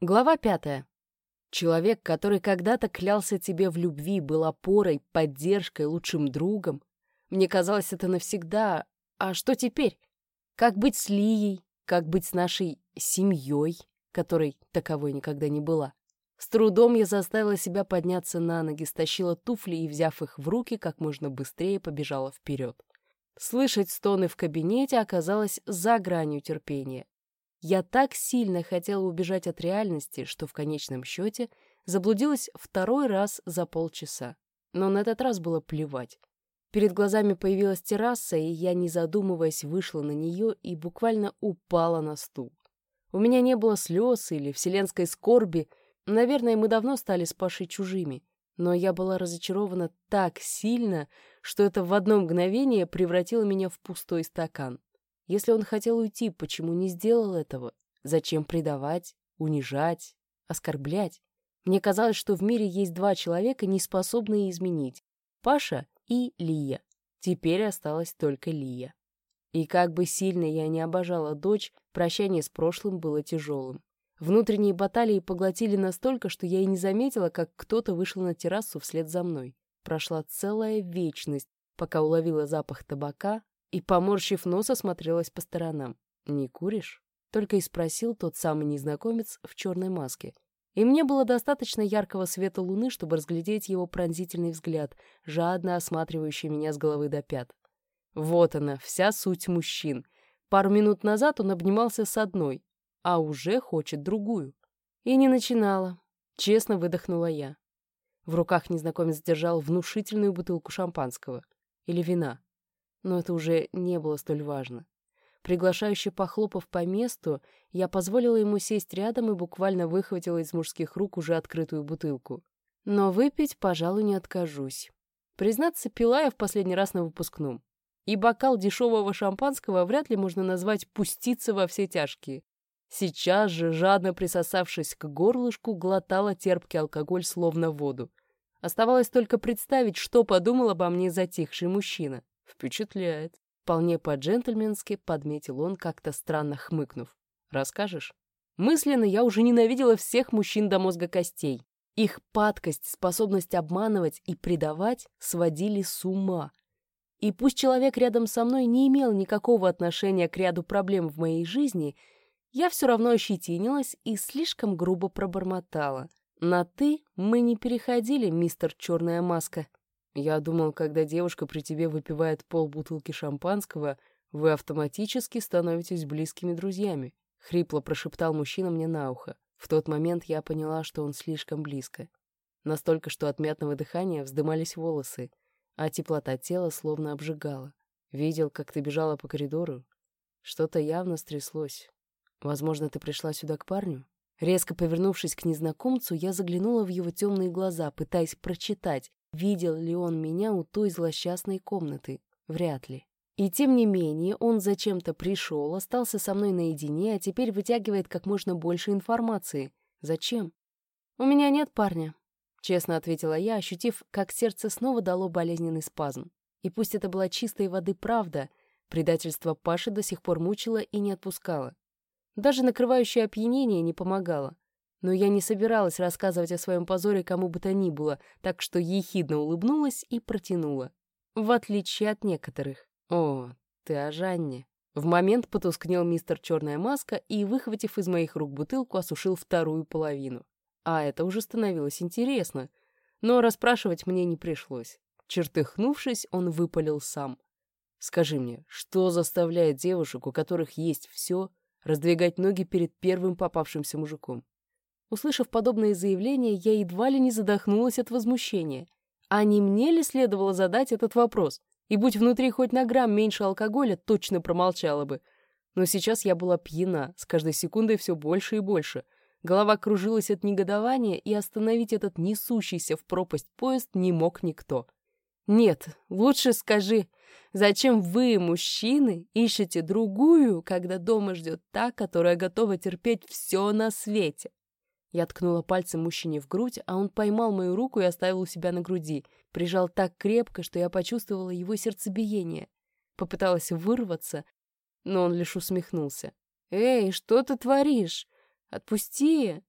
Глава пятая. Человек, который когда-то клялся тебе в любви, был опорой, поддержкой, лучшим другом. Мне казалось, это навсегда. А что теперь? Как быть с Лией? Как быть с нашей семьей, которой таковой никогда не была? С трудом я заставила себя подняться на ноги, стащила туфли и, взяв их в руки, как можно быстрее побежала вперед. Слышать стоны в кабинете оказалось за гранью терпения. Я так сильно хотела убежать от реальности, что в конечном счете заблудилась второй раз за полчаса. Но на этот раз было плевать. Перед глазами появилась терраса, и я, не задумываясь, вышла на нее и буквально упала на стул. У меня не было слез или вселенской скорби. Наверное, мы давно стали с Пашей чужими. Но я была разочарована так сильно, что это в одно мгновение превратило меня в пустой стакан. Если он хотел уйти, почему не сделал этого? Зачем предавать, унижать, оскорблять? Мне казалось, что в мире есть два человека, не способные изменить. Паша и Лия. Теперь осталась только Лия. И как бы сильно я не обожала дочь, прощание с прошлым было тяжелым. Внутренние баталии поглотили настолько, что я и не заметила, как кто-то вышел на террасу вслед за мной. Прошла целая вечность, пока уловила запах табака, и, поморщив нос, осмотрелась по сторонам. «Не куришь?» — только и спросил тот самый незнакомец в черной маске. И мне было достаточно яркого света луны, чтобы разглядеть его пронзительный взгляд, жадно осматривающий меня с головы до пят. Вот она, вся суть мужчин. Пару минут назад он обнимался с одной, а уже хочет другую. И не начинала. Честно выдохнула я. В руках незнакомец держал внушительную бутылку шампанского. Или вина но это уже не было столь важно. Приглашающе похлопав по месту, я позволила ему сесть рядом и буквально выхватила из мужских рук уже открытую бутылку. Но выпить, пожалуй, не откажусь. Признаться, пила я в последний раз на выпускном. И бокал дешевого шампанского вряд ли можно назвать «пуститься во все тяжкие». Сейчас же, жадно присосавшись к горлышку, глотала терпкий алкоголь словно воду. Оставалось только представить, что подумал обо мне затихший мужчина. «Впечатляет». Вполне по-джентльменски подметил он, как-то странно хмыкнув. «Расскажешь?» Мысленно я уже ненавидела всех мужчин до мозга костей. Их падкость, способность обманывать и предавать сводили с ума. И пусть человек рядом со мной не имел никакого отношения к ряду проблем в моей жизни, я все равно ощетинилась и слишком грубо пробормотала. «На «ты» мы не переходили, мистер Черная Маска». Я думал, когда девушка при тебе выпивает полбутылки шампанского, вы автоматически становитесь близкими друзьями. Хрипло прошептал мужчина мне на ухо. В тот момент я поняла, что он слишком близко. Настолько, что от мятного дыхания вздымались волосы, а теплота тела словно обжигала. Видел, как ты бежала по коридору? Что-то явно стряслось. Возможно, ты пришла сюда к парню? Резко повернувшись к незнакомцу, я заглянула в его темные глаза, пытаясь прочитать, Видел ли он меня у той злосчастной комнаты? Вряд ли. И тем не менее, он зачем-то пришел, остался со мной наедине, а теперь вытягивает как можно больше информации. Зачем? «У меня нет парня», — честно ответила я, ощутив, как сердце снова дало болезненный спазм. И пусть это была чистой воды правда, предательство Паши до сих пор мучило и не отпускало. Даже накрывающее опьянение не помогало. Но я не собиралась рассказывать о своем позоре кому бы то ни было, так что ехидно улыбнулась и протянула. В отличие от некоторых. «О, ты о Жанне». В момент потускнел мистер Черная Маска и, выхватив из моих рук бутылку, осушил вторую половину. А это уже становилось интересно. Но расспрашивать мне не пришлось. Чертыхнувшись, он выпалил сам. «Скажи мне, что заставляет девушек, у которых есть все, раздвигать ноги перед первым попавшимся мужиком? Услышав подобное заявление, я едва ли не задохнулась от возмущения. А не мне ли следовало задать этот вопрос? И будь внутри хоть на грамм меньше алкоголя, точно промолчала бы. Но сейчас я была пьяна, с каждой секундой все больше и больше. Голова кружилась от негодования, и остановить этот несущийся в пропасть поезд не мог никто. Нет, лучше скажи, зачем вы, мужчины, ищете другую, когда дома ждет та, которая готова терпеть все на свете? Я ткнула пальцем мужчине в грудь, а он поймал мою руку и оставил у себя на груди. Прижал так крепко, что я почувствовала его сердцебиение. Попыталась вырваться, но он лишь усмехнулся. «Эй, что ты творишь? Отпусти!»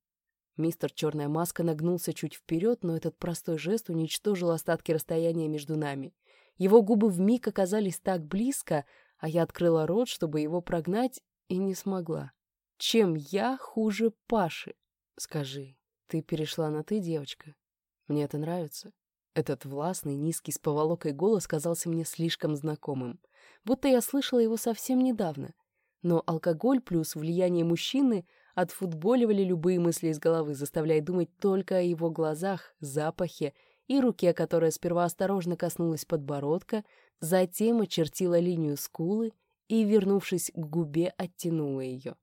Мистер Черная Маска нагнулся чуть вперед, но этот простой жест уничтожил остатки расстояния между нами. Его губы вмиг оказались так близко, а я открыла рот, чтобы его прогнать, и не смогла. Чем я хуже Паши? Скажи, ты перешла на «ты», девочка? Мне это нравится. Этот властный, низкий, с поволокой голос казался мне слишком знакомым. Будто я слышала его совсем недавно. Но алкоголь плюс влияние мужчины отфутболивали любые мысли из головы, заставляя думать только о его глазах, запахе и руке, которая сперва осторожно коснулась подбородка, затем очертила линию скулы и, вернувшись к губе, оттянула ее.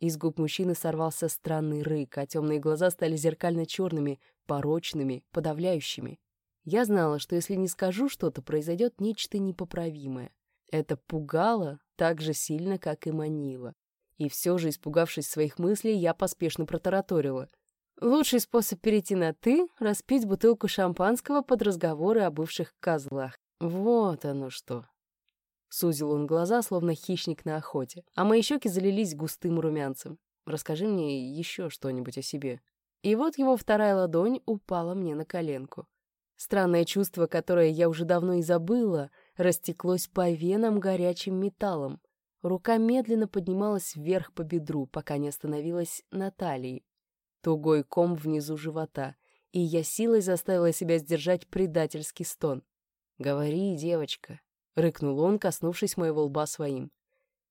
Из губ мужчины сорвался странный рык, а темные глаза стали зеркально-черными, порочными, подавляющими. Я знала, что если не скажу что-то, произойдет нечто непоправимое. Это пугало так же сильно, как и манило. И все же, испугавшись своих мыслей, я поспешно протараторила. Лучший способ перейти на «ты» — распить бутылку шампанского под разговоры о бывших козлах. Вот оно что. Сузил он глаза, словно хищник на охоте, а мои щеки залились густым румянцем. Расскажи мне еще что-нибудь о себе. И вот его вторая ладонь упала мне на коленку. Странное чувство, которое я уже давно и забыла, растеклось по венам горячим металлом. Рука медленно поднималась вверх по бедру, пока не остановилась на талии. Тугой ком внизу живота, и я силой заставила себя сдержать предательский стон. «Говори, девочка», — рыкнул он, коснувшись моего лба своим.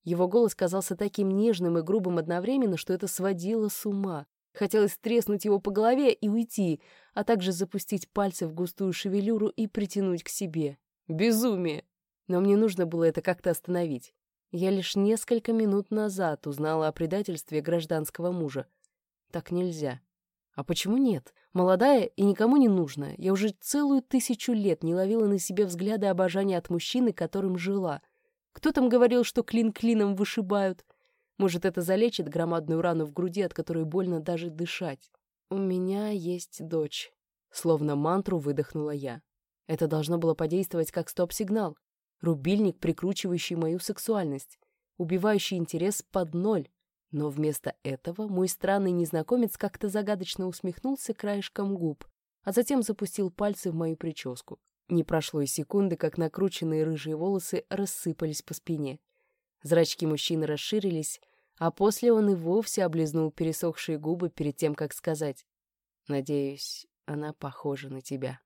Его голос казался таким нежным и грубым одновременно, что это сводило с ума. Хотелось треснуть его по голове и уйти, а также запустить пальцы в густую шевелюру и притянуть к себе. Безумие! Но мне нужно было это как-то остановить. Я лишь несколько минут назад узнала о предательстве гражданского мужа. Так нельзя. А почему нет? Молодая и никому не нужная. Я уже целую тысячу лет не ловила на себе взгляды обожания от мужчины, которым жила. Кто там говорил, что клин клином вышибают? Может, это залечит громадную рану в груди, от которой больно даже дышать. «У меня есть дочь», — словно мантру выдохнула я. Это должно было подействовать как стоп-сигнал. Рубильник, прикручивающий мою сексуальность, убивающий интерес под ноль. Но вместо этого мой странный незнакомец как-то загадочно усмехнулся краешком губ, а затем запустил пальцы в мою прическу. Не прошло и секунды, как накрученные рыжие волосы рассыпались по спине. Зрачки мужчины расширились, а после он и вовсе облизнул пересохшие губы перед тем, как сказать «Надеюсь, она похожа на тебя».